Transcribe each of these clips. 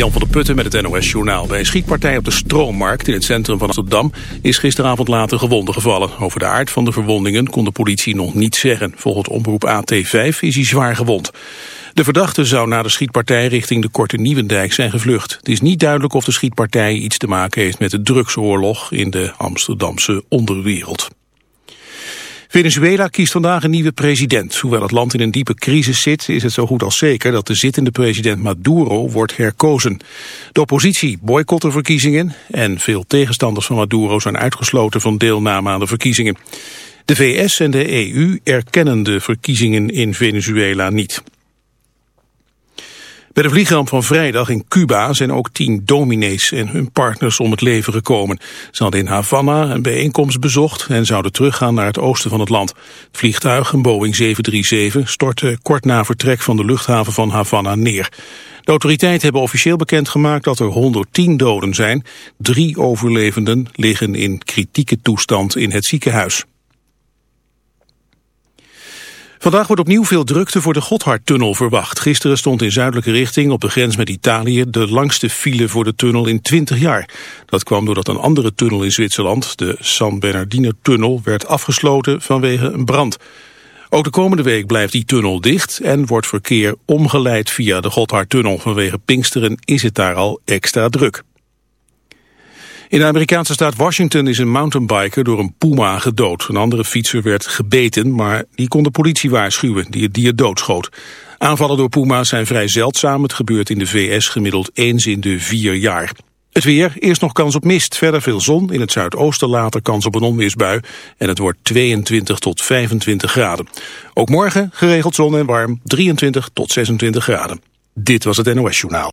Jan van der Putten met het NOS Journaal. Bij een schietpartij op de Stroommarkt in het centrum van Amsterdam is gisteravond later gewonden gevallen. Over de aard van de verwondingen kon de politie nog niets zeggen. Volgens omroep AT5 is hij zwaar gewond. De verdachte zou na de schietpartij richting de Korte Nieuwendijk zijn gevlucht. Het is niet duidelijk of de schietpartij iets te maken heeft met de drugsoorlog in de Amsterdamse onderwereld. Venezuela kiest vandaag een nieuwe president. Hoewel het land in een diepe crisis zit, is het zo goed als zeker dat de zittende president Maduro wordt herkozen. De oppositie boycott de verkiezingen en veel tegenstanders van Maduro zijn uitgesloten van deelname aan de verkiezingen. De VS en de EU erkennen de verkiezingen in Venezuela niet. Bij de vliegramp van vrijdag in Cuba zijn ook tien dominees en hun partners om het leven gekomen. Ze hadden in Havana een bijeenkomst bezocht en zouden teruggaan naar het oosten van het land. Het vliegtuig, een Boeing 737, stortte kort na vertrek van de luchthaven van Havana neer. De autoriteiten hebben officieel bekendgemaakt dat er 110 doden zijn. Drie overlevenden liggen in kritieke toestand in het ziekenhuis. Vandaag wordt opnieuw veel drukte voor de Gotthardtunnel verwacht. Gisteren stond in zuidelijke richting op de grens met Italië de langste file voor de tunnel in 20 jaar. Dat kwam doordat een andere tunnel in Zwitserland, de San Bernardino-tunnel, werd afgesloten vanwege een brand. Ook de komende week blijft die tunnel dicht en wordt verkeer omgeleid via de Gotthardtunnel. Vanwege Pinksteren is het daar al extra druk. In de Amerikaanse staat Washington is een mountainbiker door een puma gedood. Een andere fietser werd gebeten, maar die kon de politie waarschuwen die het dier doodschoot. Aanvallen door puma's zijn vrij zeldzaam. Het gebeurt in de VS gemiddeld eens in de vier jaar. Het weer, eerst nog kans op mist, verder veel zon. In het zuidoosten later kans op een onweersbui. En het wordt 22 tot 25 graden. Ook morgen geregeld zon en warm, 23 tot 26 graden. Dit was het NOS Journaal.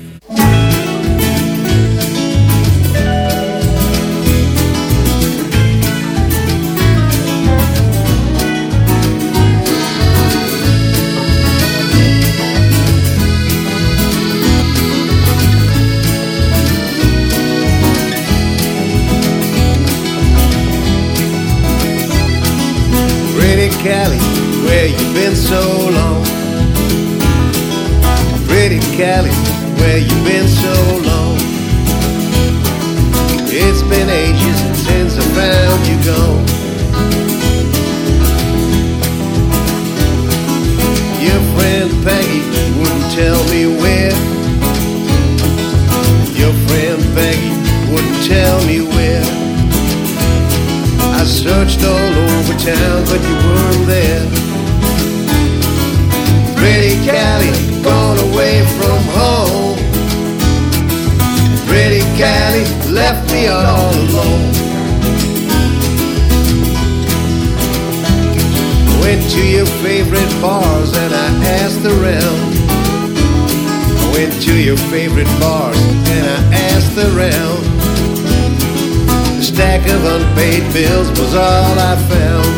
Was all I found.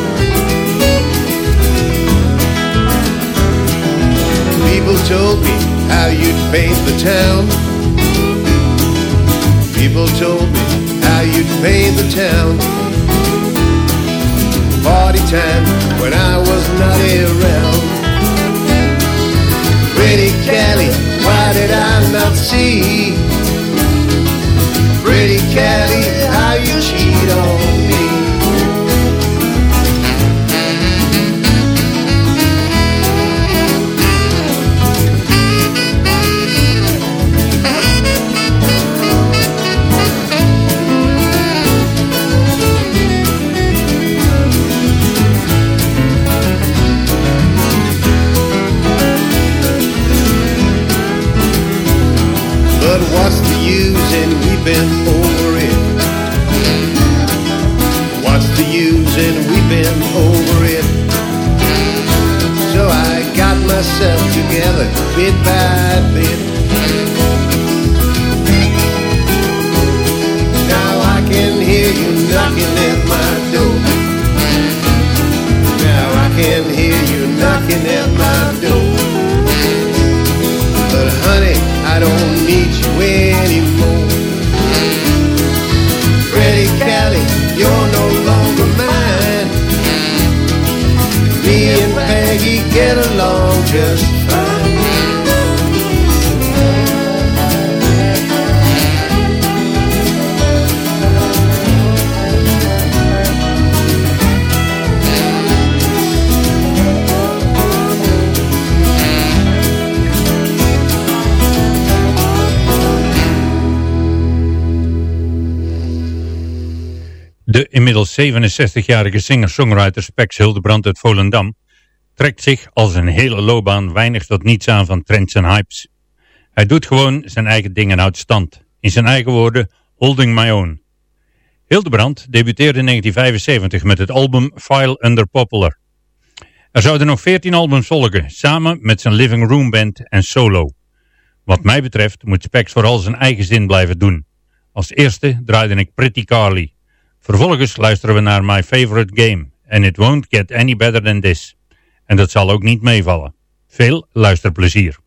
People told me how you'd paint the town. People told me how you'd paint the town. Party time when I was not around. Pretty Kelly, why did I not see? Pretty Kelly, how you cheat on weeping over it? What's the use in weeping over it? So I got myself together bit by bit. Get along just. De inmiddels 67-jarige singer-songwriter Spex Hildebrand uit Volendam trekt zich als een hele loopbaan weinig tot niets aan van trends en hypes. Hij doet gewoon zijn eigen dingen uit stand. In zijn eigen woorden, holding my own. Hildebrand debuteerde in 1975 met het album File Under Popular. Er zouden nog 14 albums volgen, samen met zijn Living Room Band en solo. Wat mij betreft moet Spex vooral zijn eigen zin blijven doen. Als eerste draaide ik Pretty Carly. Vervolgens luisteren we naar My Favorite Game. And it won't get any better than this. En dat zal ook niet meevallen. Veel luisterplezier.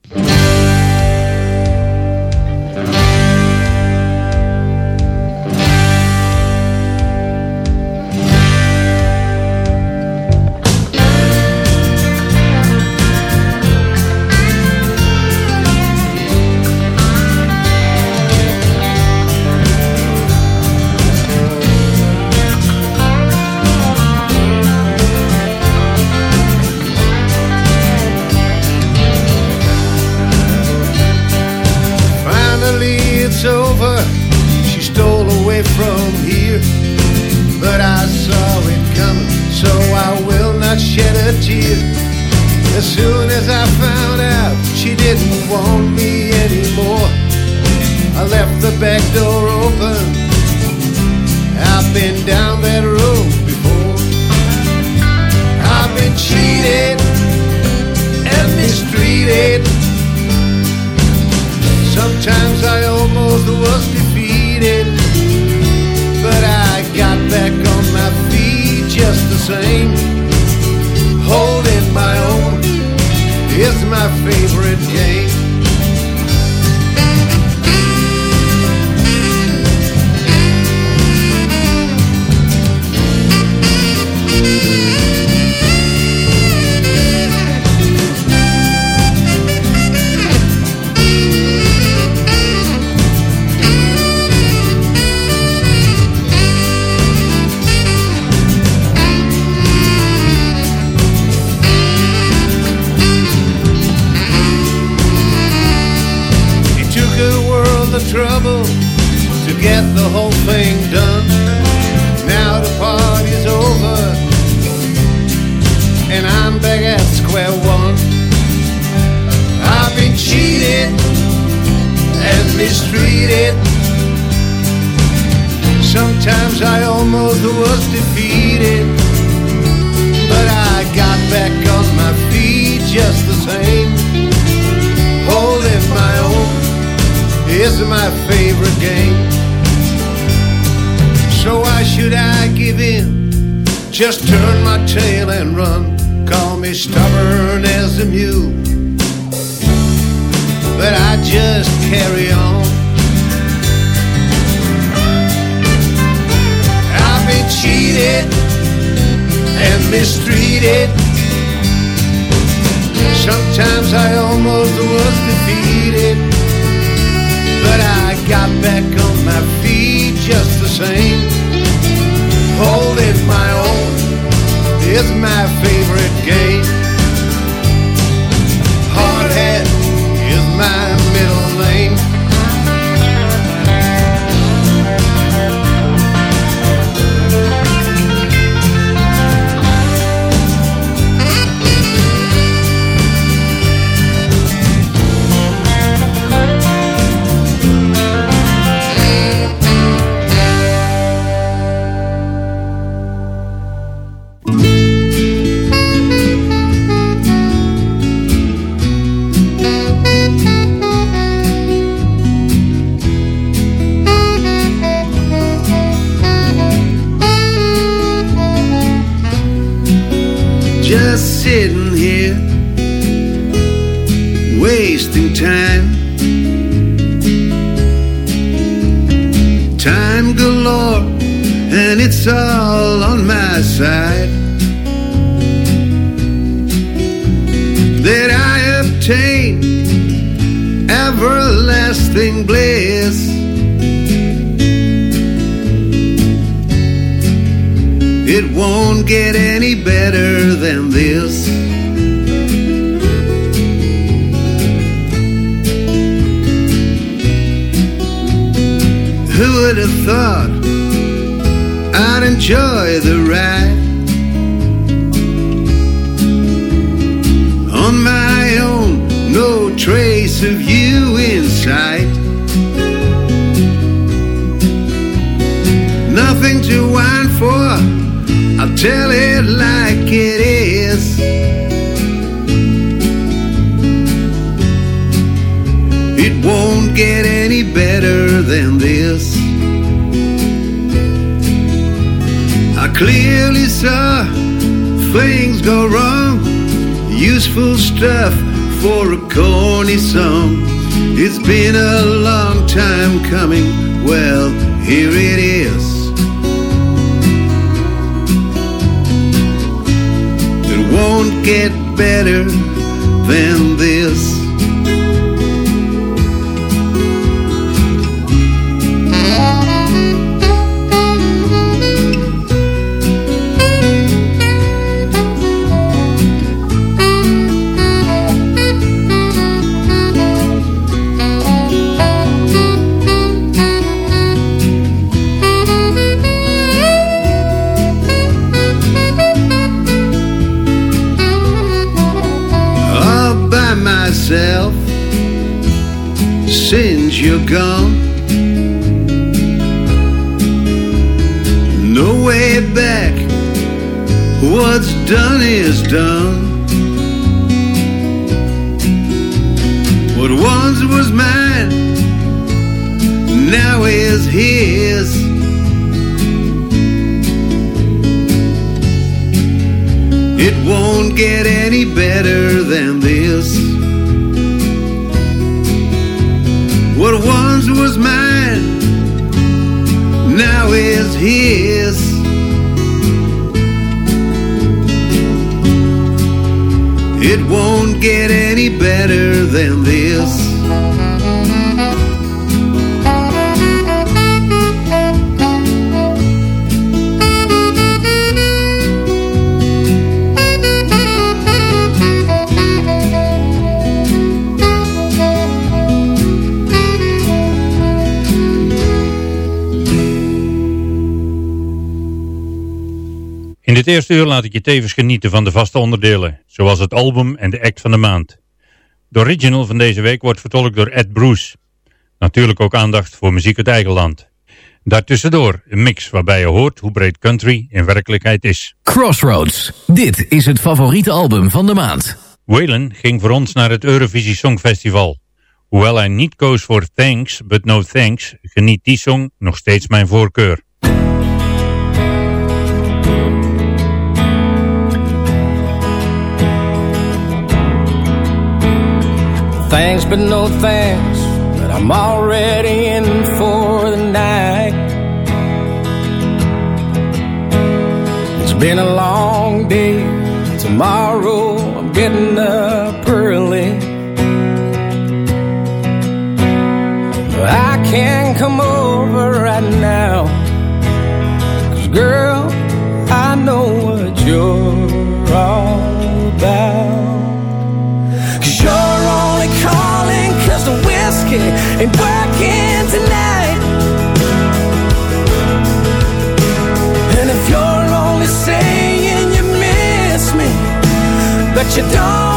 Well, here it is. It won't get better than this. You're gone? Dit eerste uur laat ik je tevens genieten van de vaste onderdelen, zoals het album en de act van de maand. De original van deze week wordt vertolkt door Ed Bruce. Natuurlijk ook aandacht voor muziek uit eigen land. Daartussendoor een mix waarbij je hoort hoe breed country in werkelijkheid is. Crossroads. Dit is het favoriete album van de maand. Waylon ging voor ons naar het Eurovisie Songfestival. Hoewel hij niet koos voor Thanks But No Thanks, geniet die song nog steeds mijn voorkeur. Thanks, but no thanks. But I'm already in for the night. It's been a long day. Tomorrow I'm getting up early. I can't come over right now. Cause girl, I know what you're working tonight. And if you're only saying you miss me, but you don't,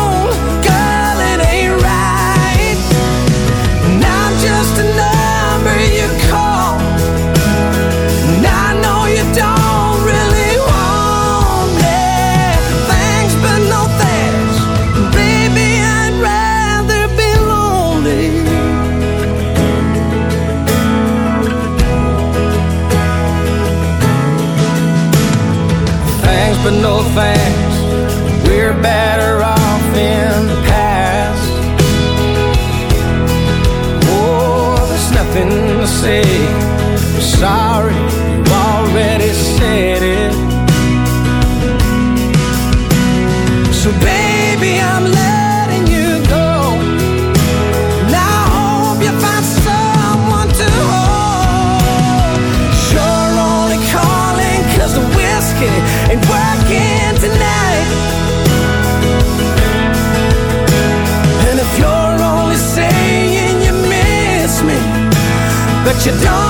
you don't,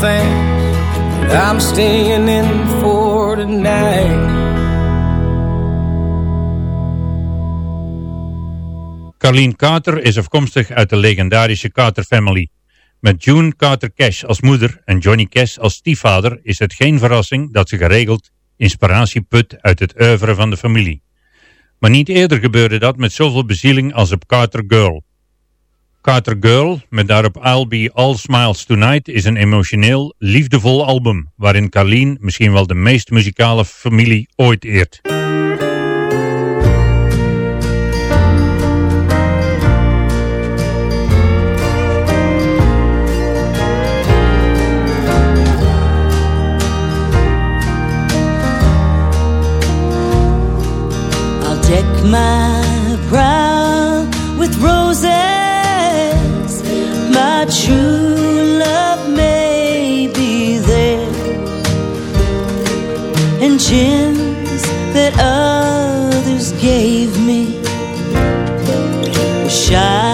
thanks. I'm staying in for tonight. Carleen Carter is afkomstig uit de legendarische Carter family. Met June Carter Cash als moeder en Johnny Cash als stiefvader is het geen verrassing dat ze geregeld inspiratie put uit het oeuvre van de familie. Maar niet eerder gebeurde dat met zoveel bezieling als op Carter Girl. Carter Girl, met daarop I'll Be All Smiles Tonight, is een emotioneel, liefdevol album waarin Carleen misschien wel de meest muzikale familie ooit eert. True love may be there, and gems that others gave me. Will shine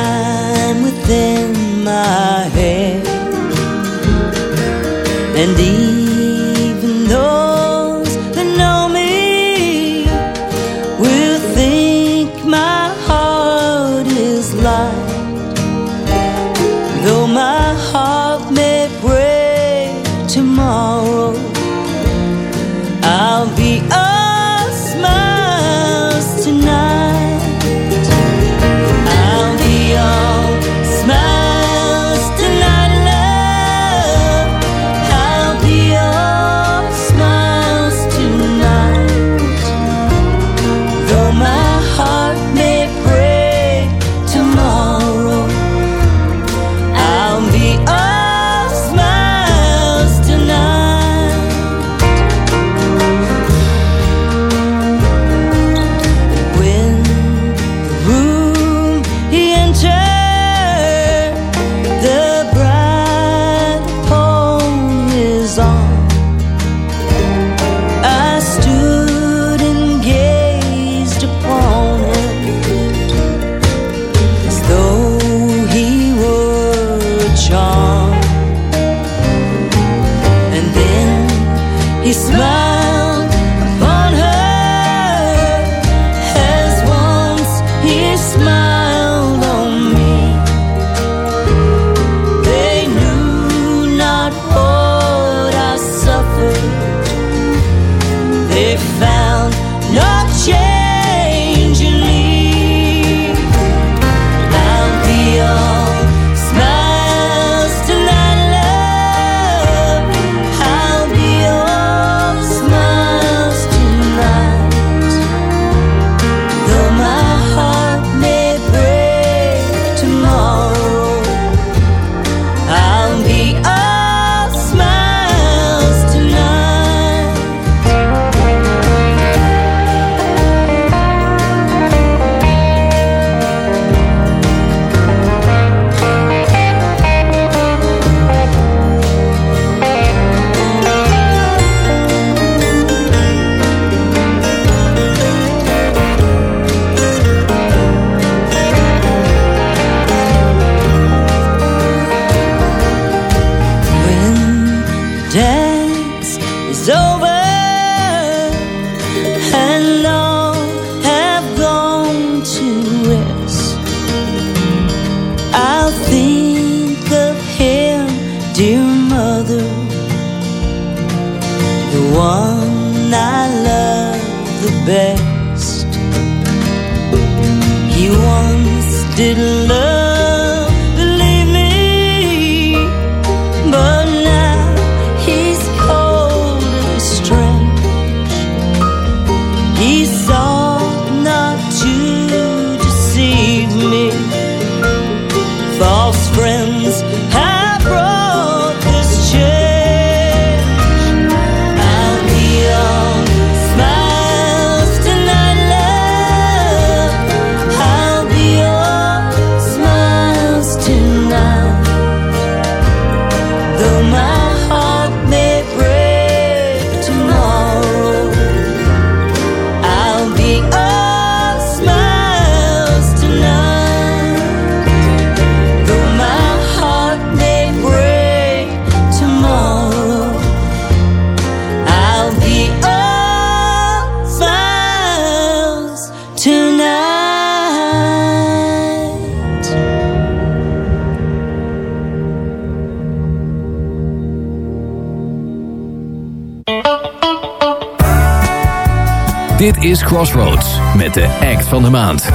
Crossroads met de act van de maand.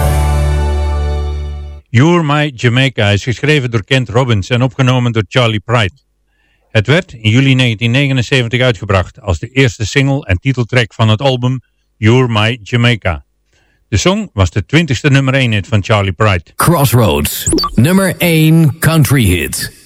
You're My Jamaica is geschreven door Kent Robbins en opgenomen door Charlie Pride. Het werd in juli 1979 uitgebracht als de eerste single en titeltrack van het album You're My Jamaica. De song was de 20ste nummer 1 hit van Charlie Pride. Crossroads, nummer 1 country hit.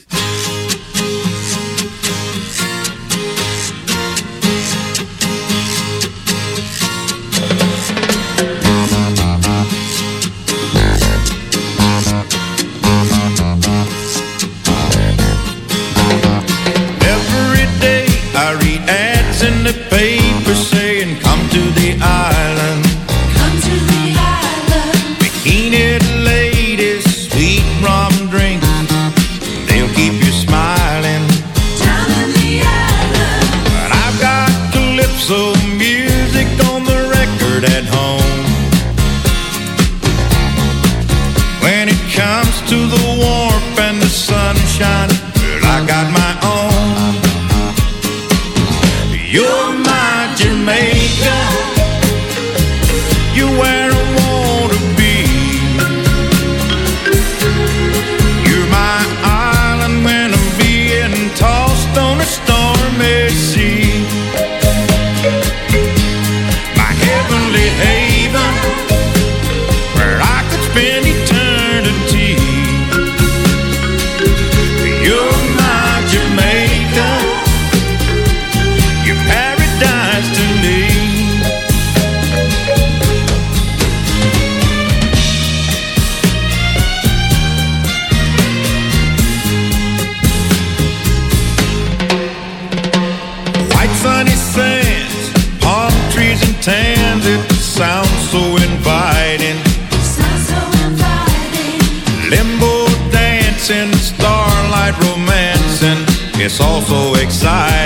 It's all so exciting.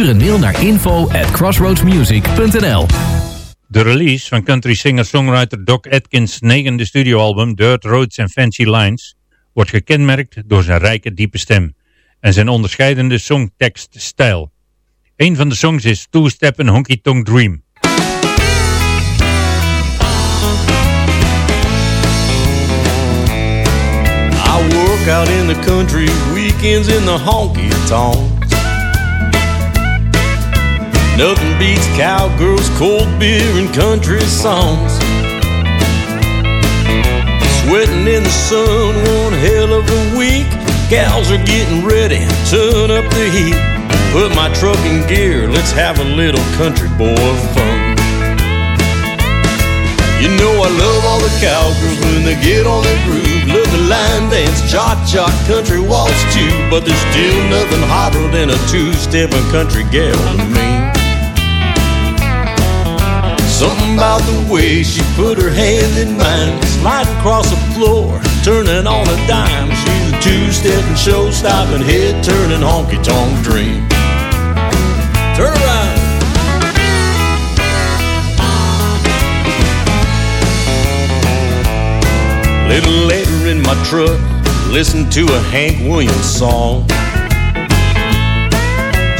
Stuur een mail naar info at crossroadsmusic.nl De release van country singer-songwriter Doc Atkins' negende studioalbum Dirt Roads and Fancy Lines wordt gekenmerkt door zijn rijke diepe stem en zijn onderscheidende songtekststijl. Een van de songs is Two Step and Honky Tonk Dream. I work out in the country, weekends in the honky tonks. Nothing beats cowgirls, cold beer, and country songs. Sweating in the sun, one hell of a week. Gals are getting ready, turn up the heat. Put my truck in gear, let's have a little country boy fun. You know I love all the cowgirls when they get on their groove. Love the line dance, cha-cha, country waltz too. But there's still nothing hotter than a two-stepping country gal to me. Something about the way she put her hand in mine, sliding across the floor, turning on a dime. She's a two-stepping, show-stopping, head-turning honky-tonk dream. Turn around. Little later in my truck, listen to a Hank Williams song.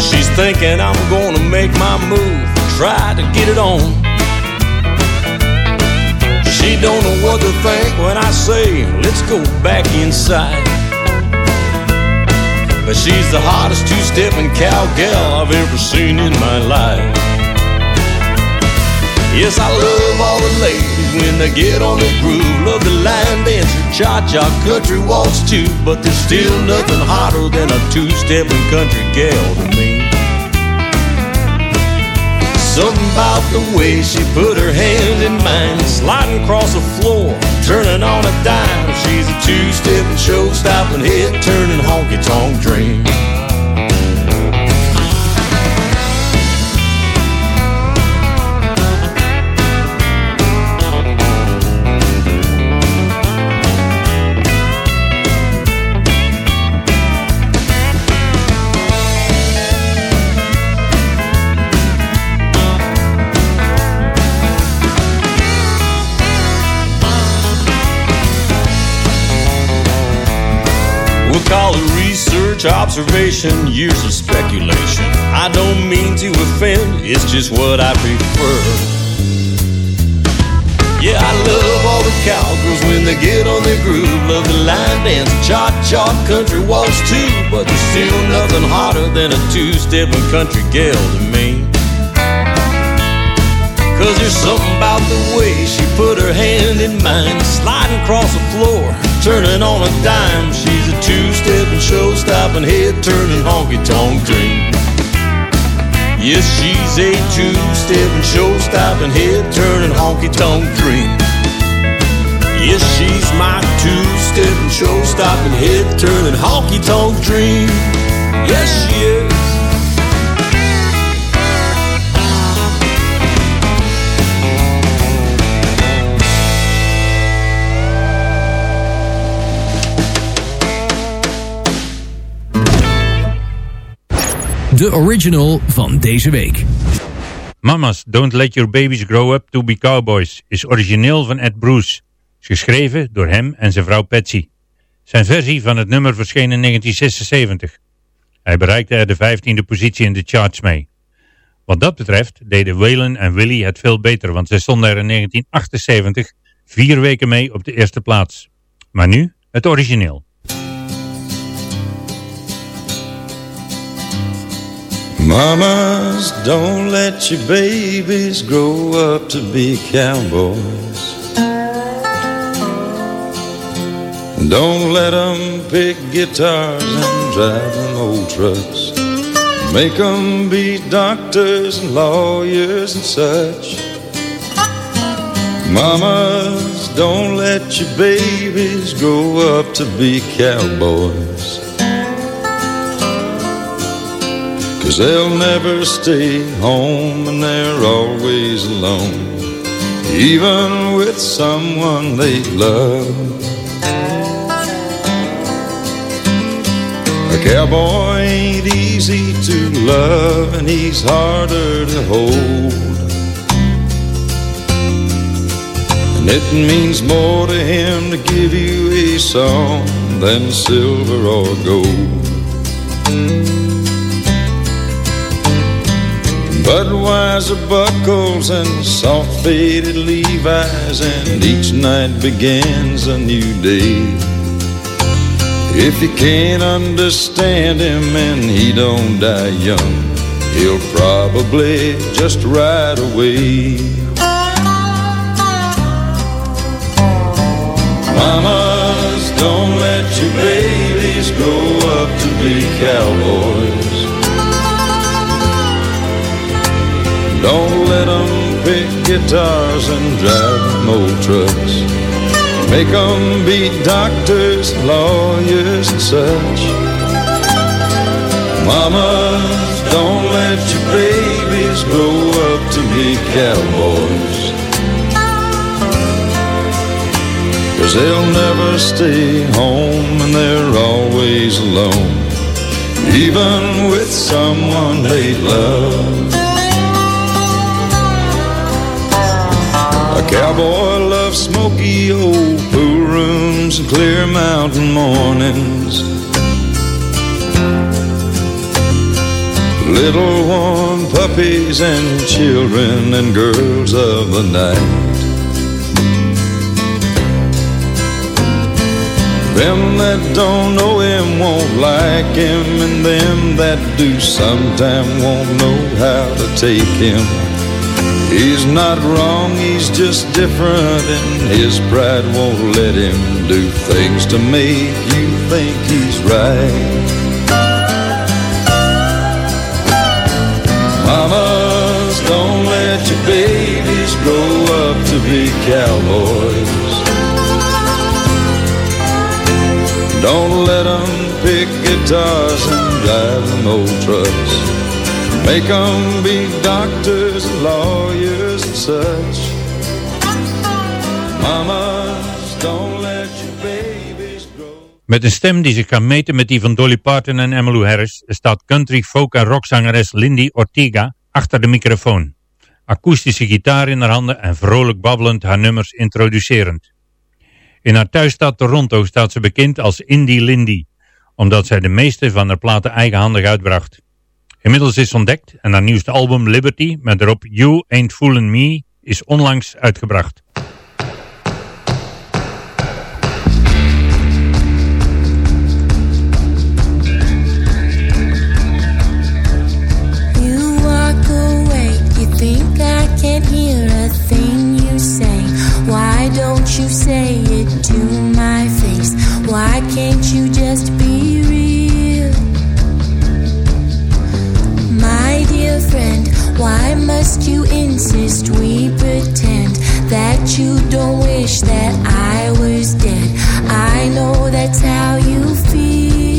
She's thinking I'm gonna make my move, try to get it on. She don't know what to think when I say, let's go back inside. But she's the hottest two-stepping cowgirl I've ever seen in my life. Yes, I love all the ladies when they get on the groove. Love the line dancer, cha-cha, country waltz too. But there's still nothing hotter than a two-stepping country gal to me. Something about the way she put her hand in mine, sliding across the floor, turning on a dime. She's a two-stepping, show-stopping, hit, turning honky-tonk dream. Research, observation, years of speculation. I don't mean to offend, it's just what I prefer. Yeah, I love all the cowgirls when they get on their groove. Love the line dance, cha-cha, country waltz too. But there's still nothing hotter than a two-stepping country gal to me. Cause there's something about the way she put her hand in mine, sliding across the floor, turning on a dime. She's a two-stepping, show-stopping, head-turning honky-tonk dream. Yes, she's a two-stepping, show-stopping, head-turning honky-tonk dream. Yes, she's my two-stepping, show-stopping, head-turning honky-tonk dream. Yes, she is. De original van deze week. Mama's Don't Let Your Babies Grow Up To Be Cowboys is origineel van Ed Bruce. Geschreven door hem en zijn vrouw Patsy. Zijn versie van het nummer verscheen in 1976. Hij bereikte er de 15e positie in de charts mee. Wat dat betreft deden Waylon en Willie het veel beter, want zij stonden er in 1978 vier weken mee op de eerste plaats. Maar nu het origineel. Mamas, don't let your babies grow up to be cowboys. Don't let them pick guitars and drive them old trucks. Make them be doctors and lawyers and such. Mamas, don't let your babies grow up to be cowboys. Cause they'll never stay home and they're always alone, even with someone they love. A cowboy ain't easy to love and he's harder to hold. And it means more to him to give you a song than silver or gold. Budweiser buckles and soft faded Levi's, and each night begins a new day. If you can't understand him and he don't die young, he'll probably just ride away. Mamas, don't let your babies grow up to be cowboys. Don't let them pick guitars and drive old trucks. Make them be doctors, lawyers, and such. Mamas, don't let your babies grow up to be cowboys. Cause they'll never stay home and they're always alone. Even with someone they love. A cowboy loves smoky old pool rooms and clear mountain mornings. Little warm puppies and children and girls of the night. Them that don't know him won't like him, and them that do sometime won't know how to take him. He's not wrong, he's just different, and his pride won't let him do things to make you think he's right. Mamas, don't let your babies grow up to be cowboys. Don't let them pick guitars and drive them old trucks. Make them be doctors lawyers and such. Mamas, don't let your babies grow. Met een stem die zich kan meten met die van Dolly Parton en Emmylou Harris staat country, folk en rockzangeres Lindy Ortega achter de microfoon. Akoestische gitaar in haar handen en vrolijk babbelend haar nummers introducerend. In haar thuisstad Toronto staat ze bekend als Indie Lindy, omdat zij de meeste van haar platen eigenhandig uitbracht. Inmiddels is ontdekt en haar nieuwste album Liberty met erop You Ain't Foolin' Me is onlangs uitgebracht. You walk away, you think I can't hear a thing you say. Why don't you say it to my face? Why can't you just be why must you insist we pretend that you don't wish that I was dead? I know that's how you feel.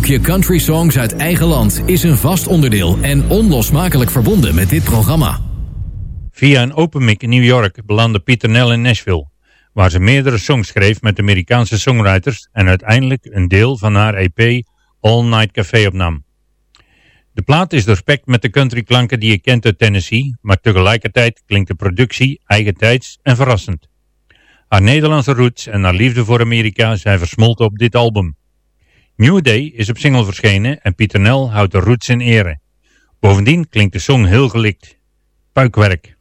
Blokje Country Songs uit eigen land is een vast onderdeel en onlosmakelijk verbonden met dit programma. Via een open mic in New York belandde Pieter Nel in Nashville, waar ze meerdere songs schreef met Amerikaanse songwriters en uiteindelijk een deel van haar EP All Night Café opnam. De plaat is doorspekt met de countryklanken die je kent uit Tennessee, maar tegelijkertijd klinkt de productie eigentijds en verrassend. Haar Nederlandse roots en haar liefde voor Amerika zijn versmolten op dit album. New Day is op single verschenen en Pieter Nel houdt de roots in ere. Bovendien klinkt de song heel gelikt. Puikwerk.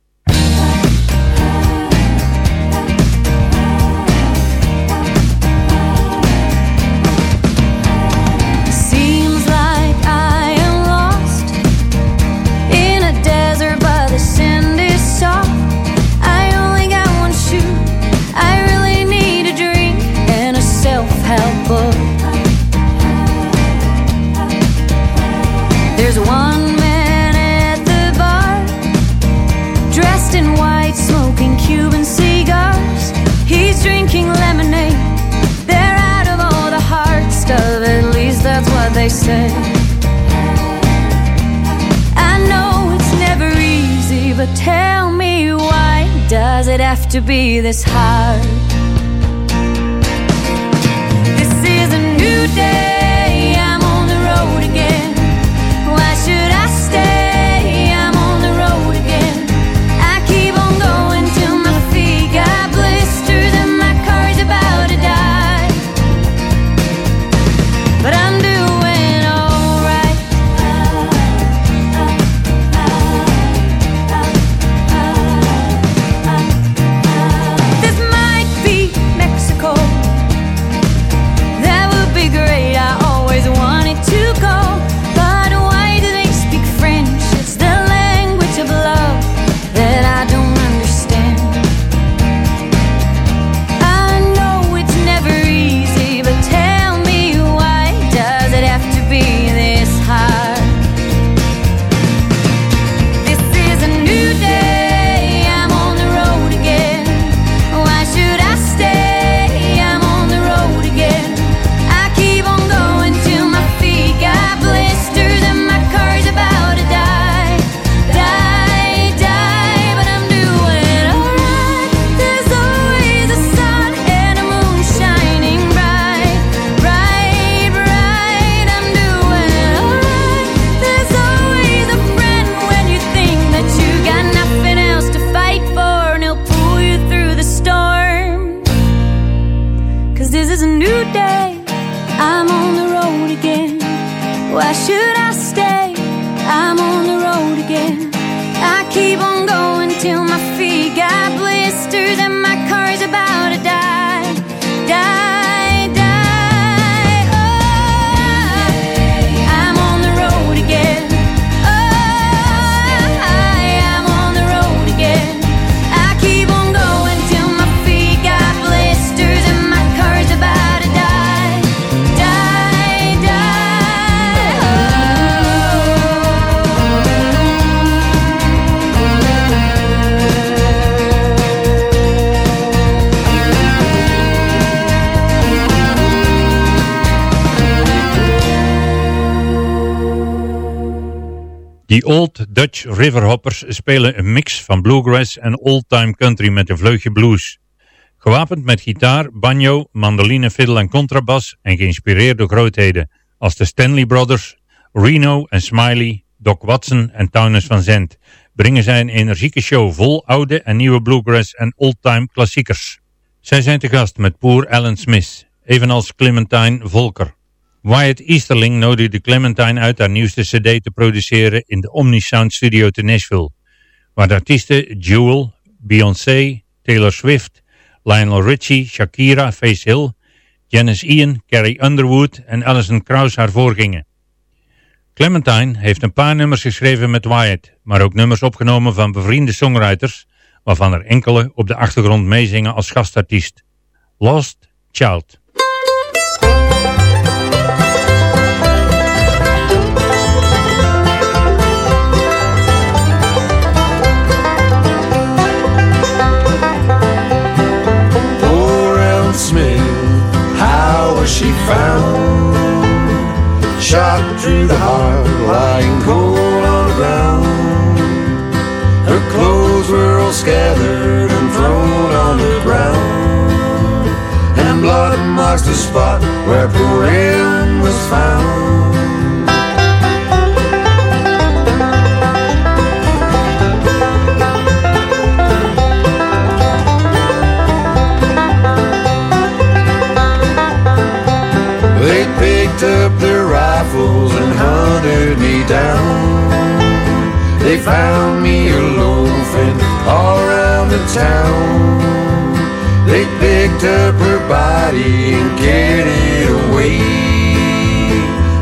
What. I know it's never easy, but tell me why does it have to be this hard? Die Old Dutch Riverhoppers spelen een mix van bluegrass en old-time country met een vleugje blues. Gewapend met gitaar, banjo, mandoline, fiddle en contrabas en geïnspireerd door grootheden als de Stanley Brothers, Reno en Smiley, Doc Watson en Townes van Zandt brengen zij een energieke show vol oude en nieuwe bluegrass en old-time klassiekers. Zij zijn te gast met Poor Alan Smith, evenals Clementine Volker. Wyatt Easterling nodigde Clementine uit haar nieuwste cd te produceren in de Omnisound Studio te Nashville, waar de artiesten Jewel, Beyoncé, Taylor Swift, Lionel Richie, Shakira, Face Hill, Janice Ian, Carrie Underwood en Alison Krauss haar voorgingen. Clementine heeft een paar nummers geschreven met Wyatt, maar ook nummers opgenomen van bevriende songwriters, waarvan er enkele op de achtergrond meezingen als gastartiest. Lost Child. was gathered and thrown on the ground, and blood marks the spot where poor Ellen was found. They picked up their rifles and hunted me down. They found me loafing all around the town. They picked up her body and carried away.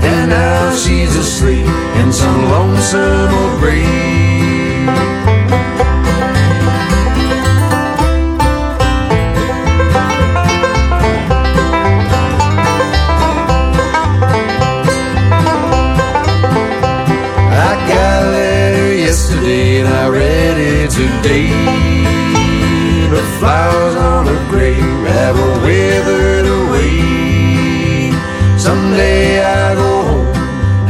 And now she's asleep in some lonesome old grave. And I read it today. The flowers on her grave have withered away. Someday I go home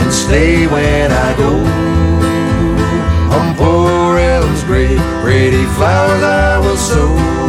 and stay when I go. On poor Ellen's grave, pretty flowers I will sow.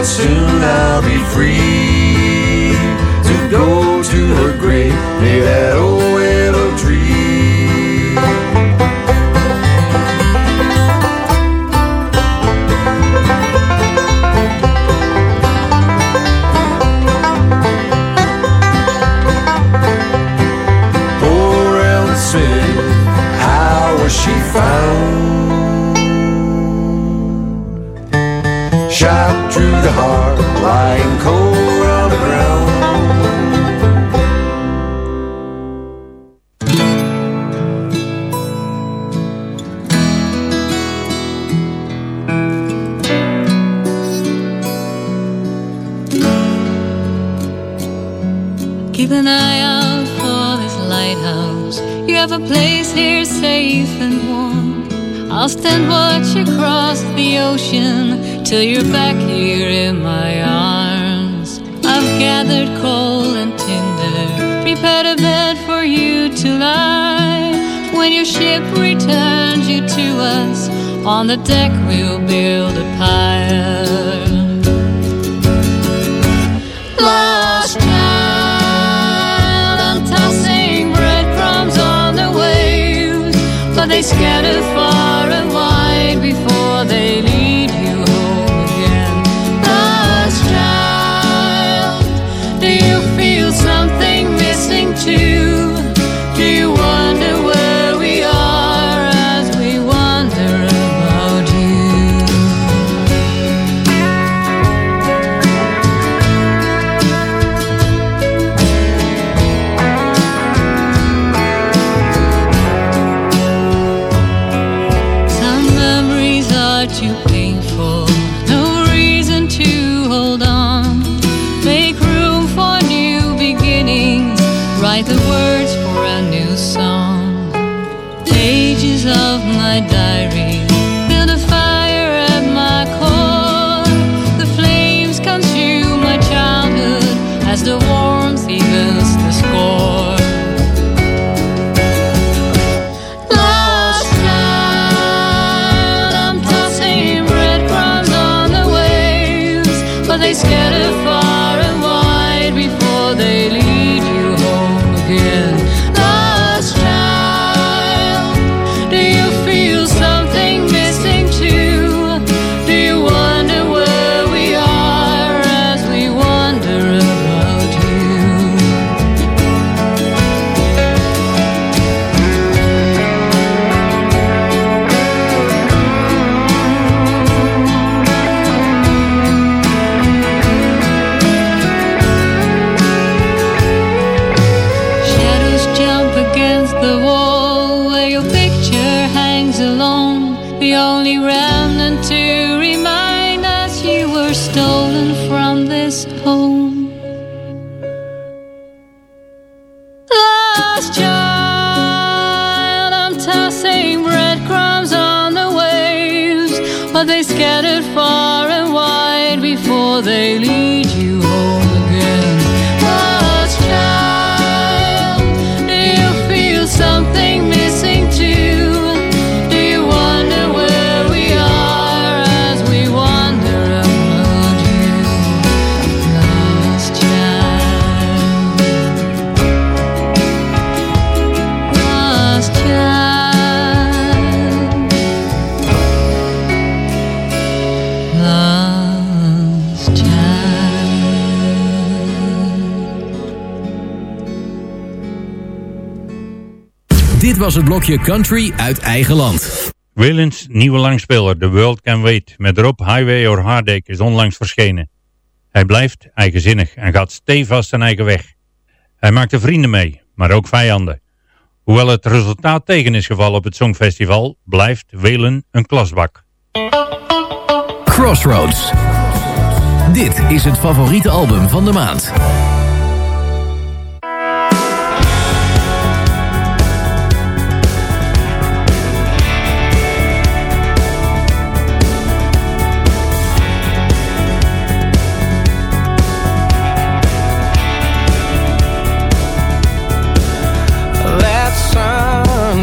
That soon I'll be free. To go to her grave near that old the deck they lead you was het blokje Country uit eigen land. Willens nieuwe langspeler The World Can Wait met erop Highway or Heartache is onlangs verschenen. Hij blijft eigenzinnig en gaat stevast zijn eigen weg. Hij maakt er vrienden mee, maar ook vijanden. Hoewel het resultaat tegen is gevallen op het Songfestival, blijft Welen een klasbak. Crossroads. Dit is het favoriete album van de maand.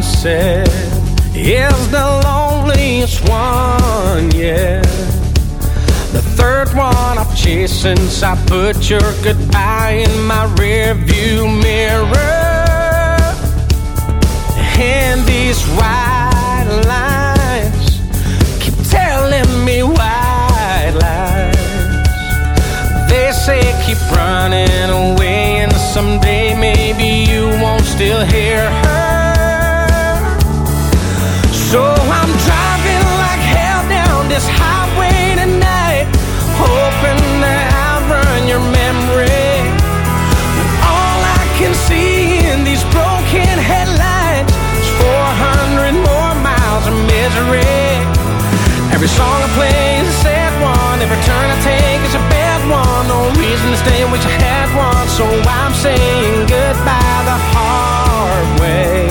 Sunset is the loneliest one, yeah. The third one I've chased since I put your goodbye in my rearview mirror. And these white lines keep telling me white lies. They say keep running away, and someday maybe you won't still hear her. This highway tonight, hoping to outrun your memory. But all I can see in these broken headlights is 400 more miles of misery. Every song I play is a sad one. Every turn I take is a bad one. No reason to stay, wish I had one. So I'm saying goodbye the hard way.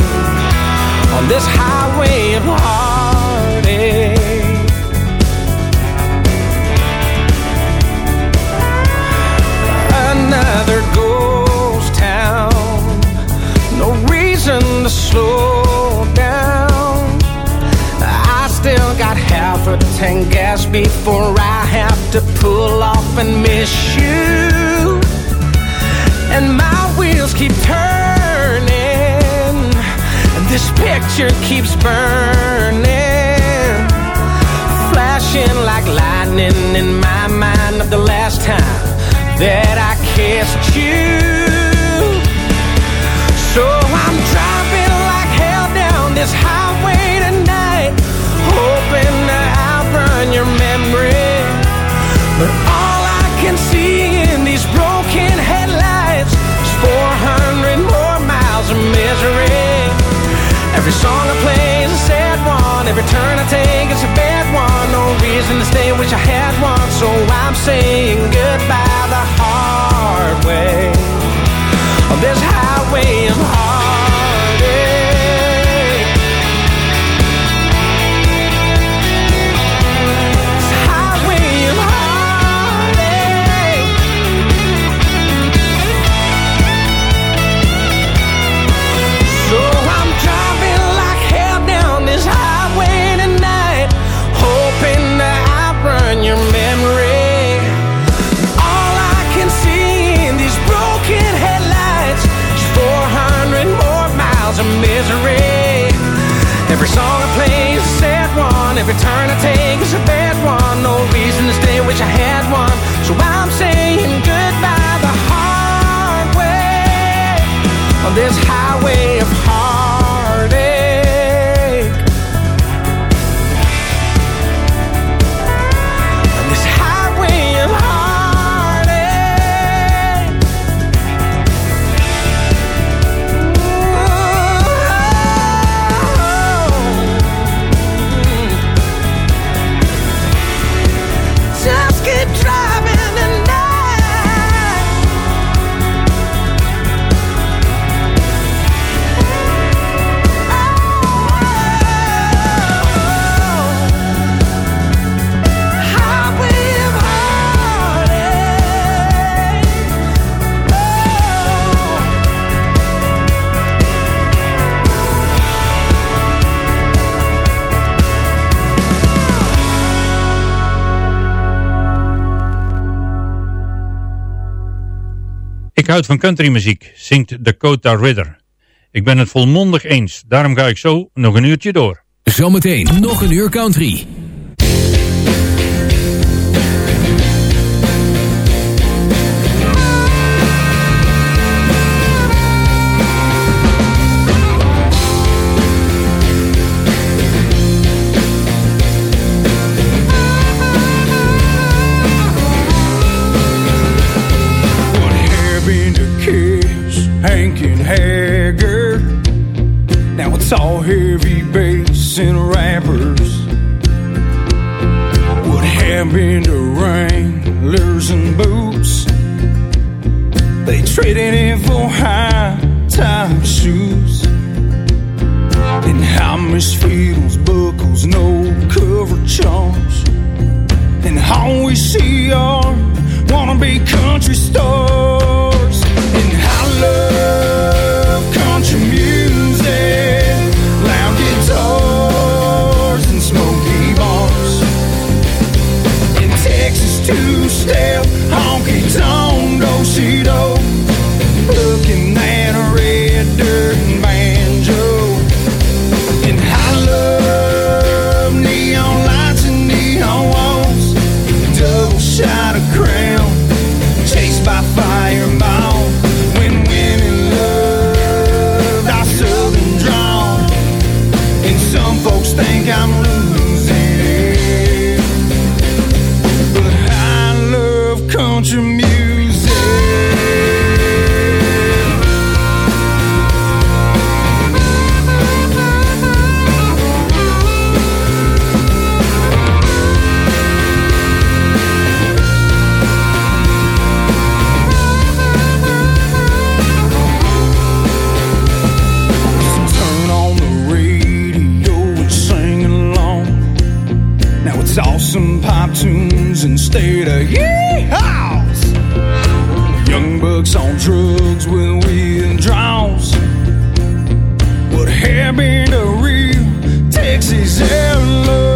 On this highway of heartache. Half a tank gas before I have to pull off and miss you. And my wheels keep turning, and this picture keeps burning, flashing like lightning in my mind of the last time that I kissed you. So I'm driving like hell down this highway hoping to outrun your memory. But all I can see in these broken headlights is 400 more miles of misery. Every song I play is a sad one. Every turn I take is a bad one. No reason to stay, wish I had one. So I'm saying goodbye the hard way. On this highway this highway houdt van countrymuziek, zingt Dakota Ridder. Ik ben het volmondig eens, daarom ga ik zo nog een uurtje door. Zometeen nog een uur country. get a yee-haws. Young bucks on drugs with we in draws. What happened to real Texas and love?